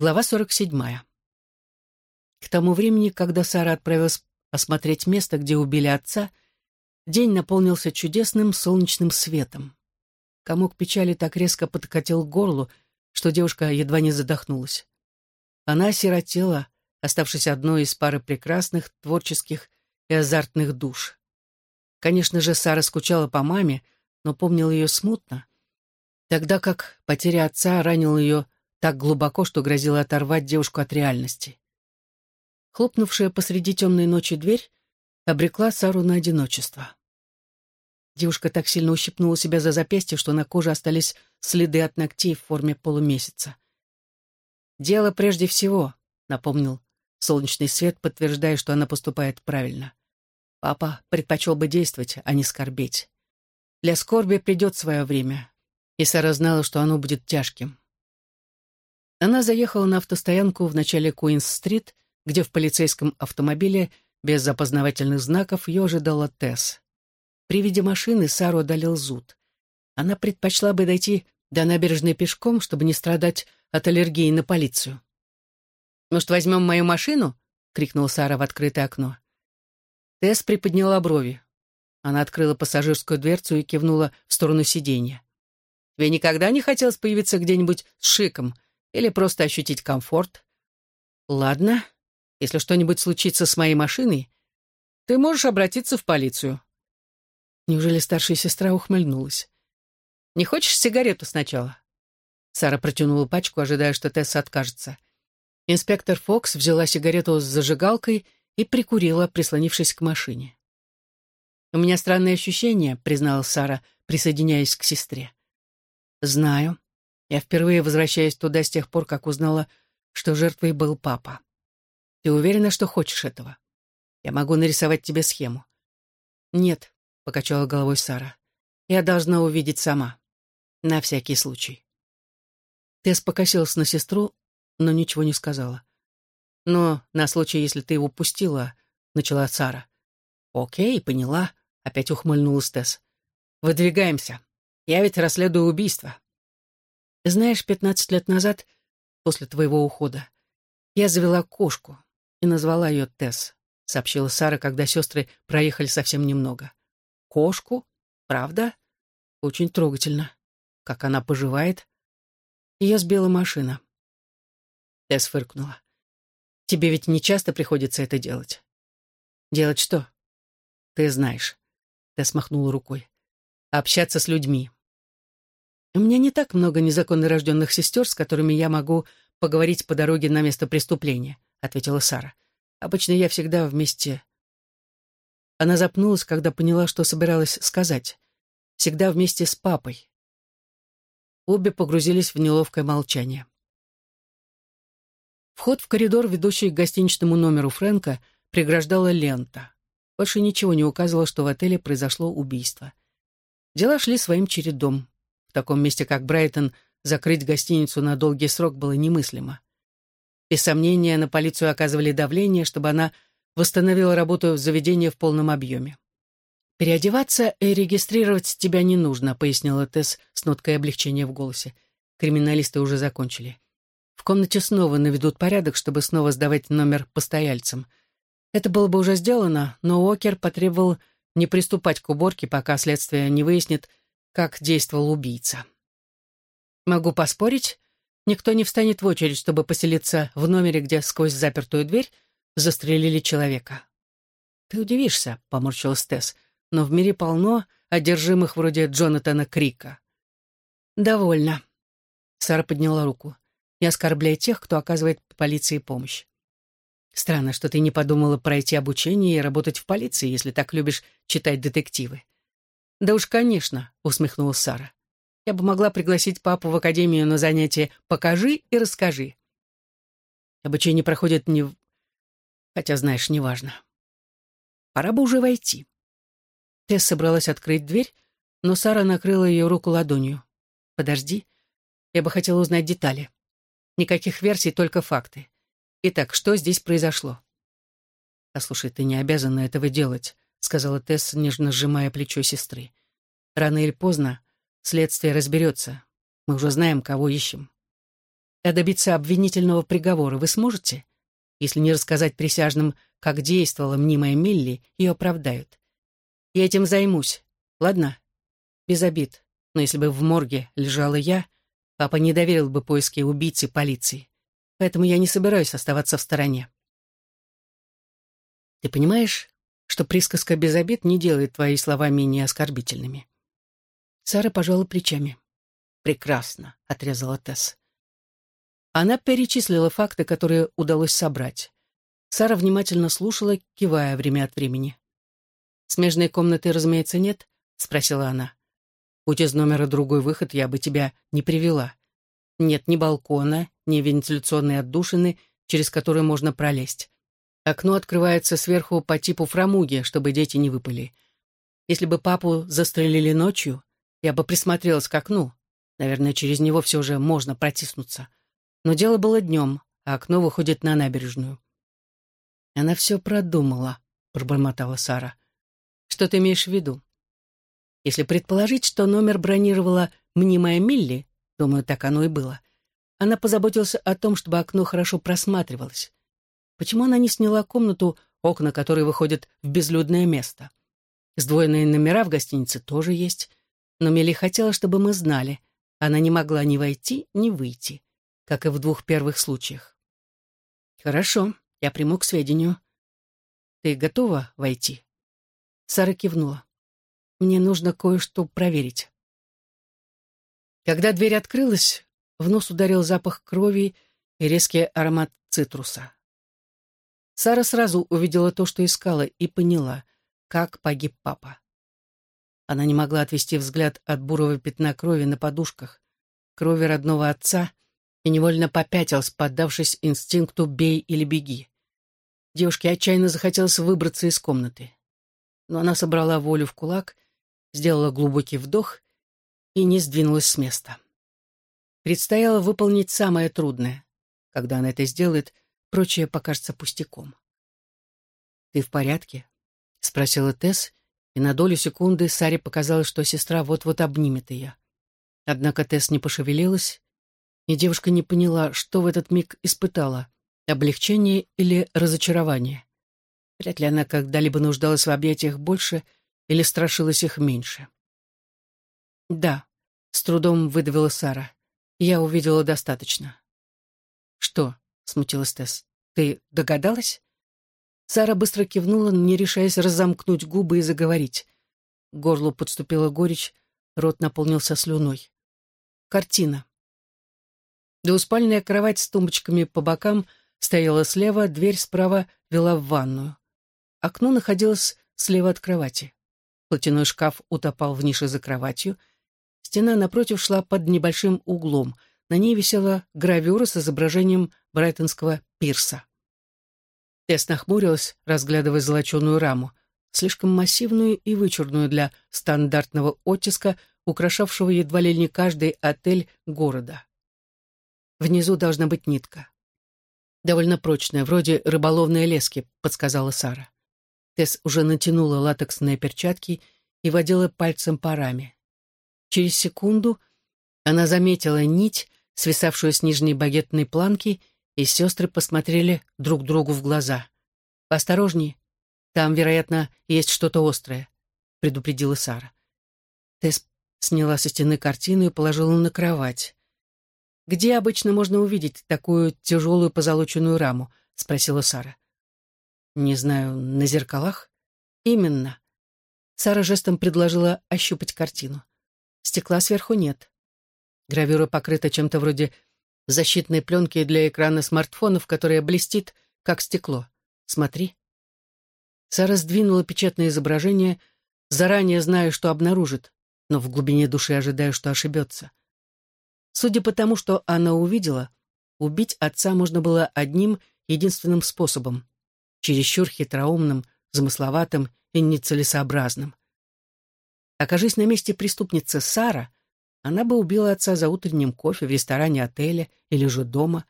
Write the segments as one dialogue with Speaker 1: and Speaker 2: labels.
Speaker 1: Глава 47. К тому времени, когда Сара отправилась осмотреть место, где убили отца, день наполнился чудесным солнечным светом. Комок печали так резко подкатил к горлу, что девушка едва не задохнулась. Она осиротела, оставшись одной из пары прекрасных, творческих и азартных душ. Конечно же, Сара скучала по маме, но помнила ее смутно, тогда как потеря отца ранила ее так глубоко, что грозило оторвать девушку от реальности. Хлопнувшая посреди темной ночи дверь обрекла Сару на одиночество. Девушка так сильно ущипнула себя за запястье, что на коже остались следы от ногтей в форме полумесяца. «Дело прежде всего», — напомнил солнечный свет, подтверждая, что она поступает правильно. Папа предпочел бы действовать, а не скорбеть. Для скорби придет свое время, и Сара знала, что оно будет тяжким. Она заехала на автостоянку в начале Куинс-стрит, где в полицейском автомобиле без опознавательных знаков ее ожидала Тесс. При виде машины Сару одолел зуд. Она предпочла бы дойти до набережной пешком, чтобы не страдать от аллергии на полицию. «Может, возьмем мою машину?» — крикнула Сара в открытое окно. Тесс приподняла брови. Она открыла пассажирскую дверцу и кивнула в сторону сиденья. «Тебе никогда не хотелось появиться где-нибудь с шиком или просто ощутить комфорт. Ладно, если что-нибудь случится с моей машиной, ты можешь обратиться в полицию. Неужели старшая сестра ухмыльнулась? Не хочешь сигарету сначала? Сара протянула пачку, ожидая, что Тесса откажется. Инспектор Фокс взяла сигарету с зажигалкой и прикурила, прислонившись к машине. «У меня странные ощущения», — признала Сара, присоединяясь к сестре. «Знаю. Я впервые возвращаюсь туда с тех пор, как узнала, что жертвой был папа. Ты уверена, что хочешь этого? Я могу нарисовать тебе схему. Нет, покачала головой Сара. Я должна увидеть сама. На всякий случай. Тесс покосилась на сестру, но ничего не сказала. «Но на случай, если ты его пустила», — начала Сара. «Окей, поняла», — опять ухмыльнулась Тесс. «Выдвигаемся. Я ведь расследую убийство. Знаешь, пятнадцать лет назад, после твоего ухода, я завела кошку и назвала ее Тесс, сообщила Сара, когда сестры проехали совсем немного. Кошку? Правда? Очень трогательно. Как она поживает? Ее сбила машина. Тесс фыркнула. Тебе ведь не часто приходится это делать. Делать что? Ты знаешь. Тесс махнула рукой. Общаться с людьми. У меня не так много незаконно рожденных сестер, с которыми я могу поговорить по дороге на место преступления», — ответила Сара. «Обычно я всегда вместе...» Она запнулась, когда поняла, что собиралась сказать. «Всегда вместе с папой». Обе погрузились в неловкое молчание. Вход в коридор, ведущий к гостиничному номеру Фрэнка, преграждала лента. Больше ничего не указывало, что в отеле произошло убийство. Дела шли своим чередом. В таком месте, как Брайтон, закрыть гостиницу на долгий срок было немыслимо. Без сомнения, на полицию оказывали давление, чтобы она восстановила работу в заведении в полном объеме. «Переодеваться и регистрировать тебя не нужно», — пояснила Тесс с ноткой облегчения в голосе. Криминалисты уже закончили. В комнате снова наведут порядок, чтобы снова сдавать номер постояльцам. Это было бы уже сделано, но Уокер потребовал не приступать к уборке, пока следствие не выяснит, как действовал убийца. Могу поспорить, никто не встанет в очередь, чтобы поселиться в номере, где сквозь запертую дверь застрелили человека. «Ты удивишься», — поморщилась Тесс, «но в мире полно одержимых вроде Джонатана Крика». «Довольно». Сара подняла руку. «Не оскорбляй тех, кто оказывает полиции помощь. Странно, что ты не подумала пройти обучение и работать в полиции, если так любишь читать детективы. «Да уж, конечно», — усмехнулась Сара. «Я бы могла пригласить папу в академию на занятие «Покажи и расскажи». Обучение проходит не... Хотя, знаешь, неважно. Пора бы уже войти. Тесс собралась открыть дверь, но Сара накрыла ее руку ладонью. «Подожди, я бы хотела узнать детали. Никаких версий, только факты. Итак, что здесь произошло?» «Послушай, ты не обязана этого делать», — сказала Тесс, нежно сжимая плечо сестры. «Рано или поздно следствие разберется. Мы уже знаем, кого ищем». а добиться обвинительного приговора вы сможете? Если не рассказать присяжным, как действовала мнимая Милли, ее оправдают. Я этим займусь, ладно? Без обид. Но если бы в морге лежала я, папа не доверил бы поиски убийцы полиции. Поэтому я не собираюсь оставаться в стороне. Ты понимаешь, что присказка без обид не делает твои слова менее оскорбительными? Сара пожала плечами. «Прекрасно», — отрезала Тесс. Она перечислила факты, которые удалось собрать. Сара внимательно слушала, кивая время от времени. «Смежной комнаты, разумеется, нет?» — спросила она. «Будь из номера другой выход, я бы тебя не привела. Нет ни балкона, ни вентиляционной отдушины, через которую можно пролезть. Окно открывается сверху по типу фрамуги, чтобы дети не выпали. Если бы папу застрелили ночью, я бы присмотрелась к окну. Наверное, через него все же можно протиснуться. Но дело было днем, а окно выходит на набережную. Она все продумала, пробормотала Сара. Что ты имеешь в виду? Если предположить, что номер бронировала мнимая Милли, думаю, так оно и было, она позаботилась о том, чтобы окно хорошо просматривалось. Почему она не сняла комнату, окна которой выходят в безлюдное место? Сдвоенные номера в гостинице тоже есть, но Милли хотела, чтобы мы знали. Она не могла ни войти, ни выйти, как и в двух первых случаях. «Хорошо, я приму к сведению. Ты готова войти?» Сара кивнула. «Мне нужно кое-что проверить». Когда дверь открылась, в нос ударил запах крови и резкий аромат цитруса. Сара сразу увидела то, что искала, и поняла, как погиб папа. Она не могла отвести взгляд от бурого пятна крови на подушках, крови родного отца, и невольно попятилась, поддавшись инстинкту «бей или беги». Девушке отчаянно захотелось выбраться из комнаты. Но она собрала волю в кулак, сделала глубокий вдох и не сдвинулась с места. Предстояло выполнить самое трудное. Когда она это сделает, прочее покажется пустяком. «Ты в порядке?» — спросила Тесс, и на долю секунды Саре показалось, что сестра вот-вот обнимет ее. Однако Тесс не пошевелилась, и девушка не поняла, что в этот миг испытала — облегчение или разочарование. Вряд ли она когда-либо нуждалась в объятиях больше или страшилась их меньше. «Да», — с трудом выдавила Сара, — «я увидела достаточно». «Что?» — смутилась Тесс. «Ты догадалась?» Сара быстро кивнула, не решаясь разомкнуть губы и заговорить. К горлу подступила горечь, рот наполнился слюной. Картина. Двуспальная кровать с тумбочками по бокам стояла слева, дверь справа вела в ванную. Окно находилось слева от кровати. Платяной шкаф утопал в нише за кроватью. Стена напротив шла под небольшим углом. На ней висела гравюра с изображением Брайтонского пирса. Тесс нахмурилась, разглядывая золоченую раму, слишком массивную и вычурную для стандартного оттиска, украшавшего едва ли не каждый отель города. Внизу должна быть нитка. «Довольно прочная, вроде рыболовной лески», — подсказала Сара. Тесс уже натянула латексные перчатки и водила пальцем по раме. Через секунду она заметила нить, свисавшую с нижней багетной планки, и сестры посмотрели друг другу в глаза. «Осторожней, там, вероятно, есть что-то острое», — предупредила Сара. Тесс сняла со стены картину и положила на кровать. «Где обычно можно увидеть такую тяжелую позолоченную раму?» — спросила Сара. «Не знаю, на зеркалах?» «Именно». Сара жестом предложила ощупать картину. Стекла сверху нет. Гравюра покрыта чем-то вроде защитной пленки для экрана смартфонов, которая блестит, как стекло. Смотри. Сара сдвинула печатное изображение, заранее зная, что обнаружит, но в глубине души ожидая, что ошибется. Судя по тому, что она увидела, убить отца можно было одним единственным способом — чересчур хитроумным, замысловатым и нецелесообразным. Окажись на месте преступницы Сара — она бы убила отца за утренним кофе в ресторане отеля или же дома.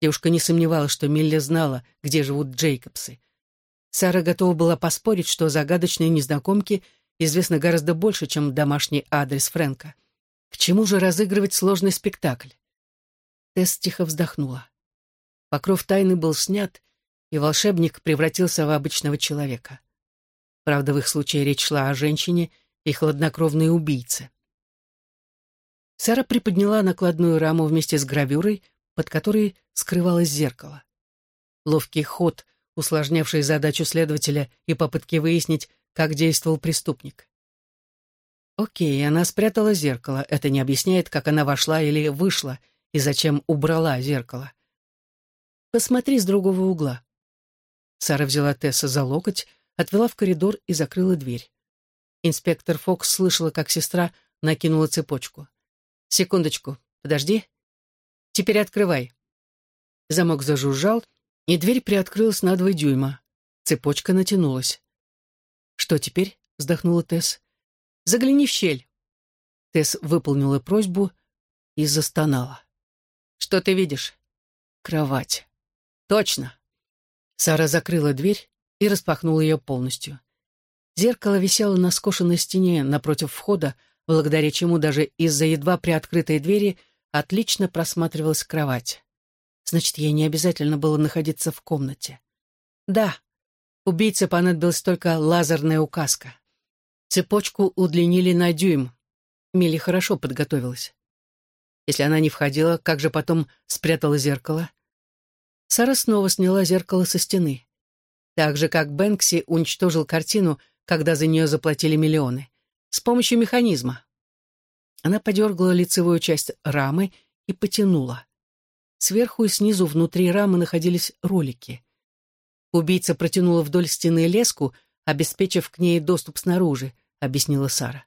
Speaker 1: Девушка не сомневалась, что Милли знала, где живут Джейкобсы. Сара готова была поспорить, что загадочные незнакомки известны гораздо больше, чем домашний адрес Фрэнка. К чему же разыгрывать сложный спектакль? Тесс тихо вздохнула. Покров тайны был снят, и волшебник превратился в обычного человека. Правда, в их случае речь шла о женщине и хладнокровной убийце. Сара приподняла накладную раму вместе с гравюрой, под которой скрывалось зеркало. Ловкий ход, усложнявший задачу следователя и попытки выяснить, как действовал преступник. Окей, она спрятала зеркало. Это не объясняет, как она вошла или вышла, и зачем убрала зеркало. Посмотри с другого угла. Сара взяла Тесса за локоть, отвела в коридор и закрыла дверь. Инспектор Фокс слышала, как сестра накинула цепочку. «Секундочку, подожди. Теперь открывай». Замок зажужжал, и дверь приоткрылась на два дюйма. Цепочка натянулась. «Что теперь?» — вздохнула Тесс. Загляни в щель». Тесс выполнила просьбу и застонала. «Что ты видишь?» «Кровать». «Точно». Сара закрыла дверь и распахнула ее полностью. Зеркало висело на скошенной стене напротив входа, благодаря чему даже из-за едва приоткрытой двери отлично просматривалась кровать. Значит, ей не обязательно было находиться в комнате. Да, убийце понадобилась только лазерная указка. Цепочку удлинили на дюйм. Милли хорошо подготовилась. Если она не входила, как же потом спрятала зеркало? Сара снова сняла зеркало со стены. Так же, как Бэнкси уничтожил картину, когда за нее заплатили миллионы. С помощью механизма. Она подергала лицевую часть рамы и потянула. Сверху и снизу внутри рамы находились ролики. Убийца протянула вдоль стены леску, обеспечив к ней доступ снаружи, объяснила Сара.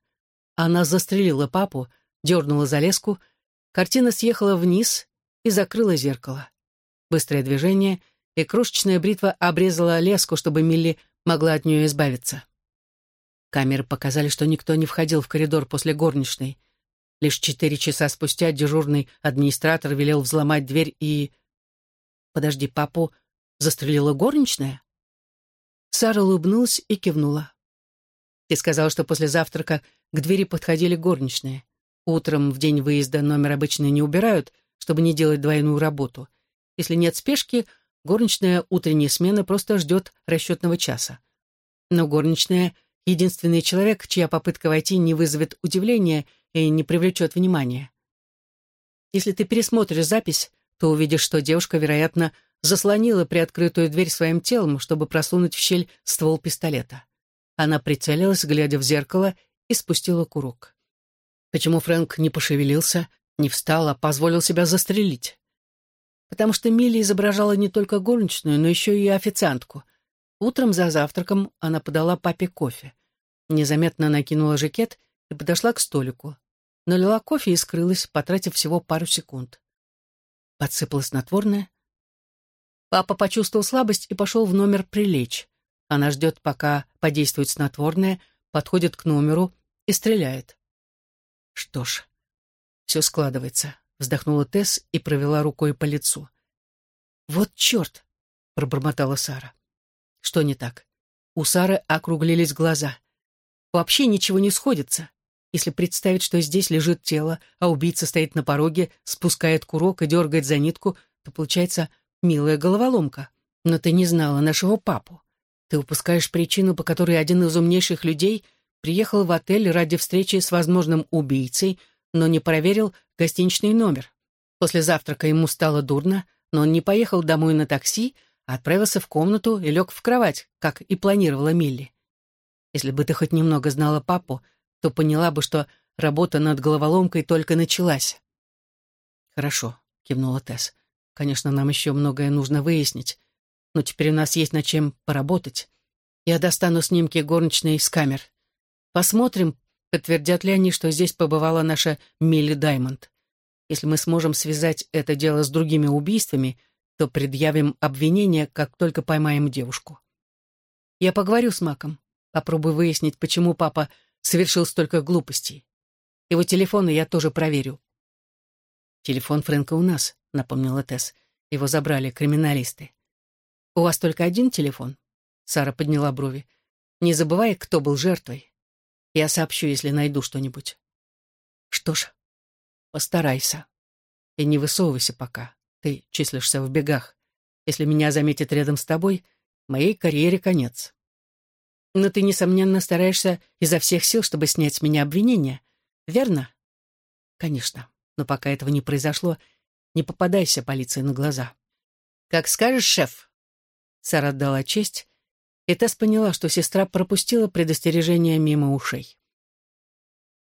Speaker 1: Она застрелила папу, дернула за леску, картина съехала вниз и закрыла зеркало. Быстрое движение, и крошечная бритва обрезала леску, чтобы Милли могла от нее избавиться. Камеры показали, что никто не входил в коридор после горничной. Лишь четыре часа спустя дежурный администратор велел взломать дверь и... «Подожди, папу застрелила горничная?» Сара улыбнулась и кивнула. Ты сказал, что после завтрака к двери подходили горничные. Утром в день выезда номер обычно не убирают, чтобы не делать двойную работу. Если нет спешки, горничная утренняя смена просто ждет расчетного часа. Но горничная — единственный человек, чья попытка войти не вызовет удивления и не привлечет внимания. Если ты пересмотришь запись, то увидишь, что девушка, вероятно, заслонила приоткрытую дверь своим телом, чтобы просунуть в щель ствол пистолета. Она прицелилась, глядя в зеркало, и спустила курок. Почему Фрэнк не пошевелился, не встал, а позволил себя застрелить? Потому что Милли изображала не только горничную, но еще и официантку. Утром за завтраком она подала папе кофе. Незаметно накинула жакет и подошла к столику. Налила кофе и скрылась, потратив всего пару секунд. Подсыпала снотворное. Папа почувствовал слабость и пошел в номер прилечь. Она ждет, пока подействует снотворное, подходит к номеру и стреляет. Что ж, все складывается, вздохнула Тесс и провела рукой по лицу. Вот черт, пробормотала Сара. Что не так? У Сары округлились глаза. Вообще ничего не сходится. Если представить, что здесь лежит тело, а убийца стоит на пороге, спускает курок и дергает за нитку, то получается милая головоломка. Но ты не знала нашего папу. Ты упускаешь причину, по которой один из умнейших людей приехал в отель ради встречи с возможным убийцей, но не проверил гостиничный номер. После завтрака ему стало дурно, но он не поехал домой на такси, отправился в комнату и лег в кровать, как и планировала Милли. Если бы ты хоть немного знала папу, то поняла бы, что работа над головоломкой только началась. «Хорошо», — кивнула Тесс. «Конечно, нам еще многое нужно выяснить но теперь у нас есть над чем поработать. Я достану снимки горничной с камер. Посмотрим, подтвердят ли они, что здесь побывала наша Милли Даймонд. Если мы сможем связать это дело с другими убийствами, то предъявим обвинение, как только поймаем девушку. Я поговорю с Маком, попробую выяснить, почему папа совершил столько глупостей. Его телефоны я тоже проверю. «Телефон Фрэнка у нас», — напомнила Тесс. «Его забрали криминалисты». «У вас только один телефон?» Сара подняла брови. «Не забывай, кто был жертвой. Я сообщу, если найду что-нибудь». «Что ж, постарайся». И не высовывайся пока. Ты числишься в бегах. Если меня заметят рядом с тобой, моей карьере конец. Но ты, несомненно, стараешься изо всех сил, чтобы снять с меня обвинения. Верно? Конечно. Но пока этого не произошло, не попадайся полиции на глаза. Как скажешь, шеф. Сара отдала честь, и Тесс поняла, что сестра пропустила предостережение мимо ушей.